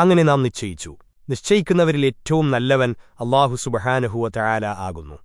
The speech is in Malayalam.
അങ്ങനെ നാം നിശ്ചയിച്ചു. നിശ്ചയിക്കുന്നവരിൽ ഏറ്റവും നല്ലവൻ അള്ളാഹു സുബഹാനഹുവ തയാല ആകുന്നു.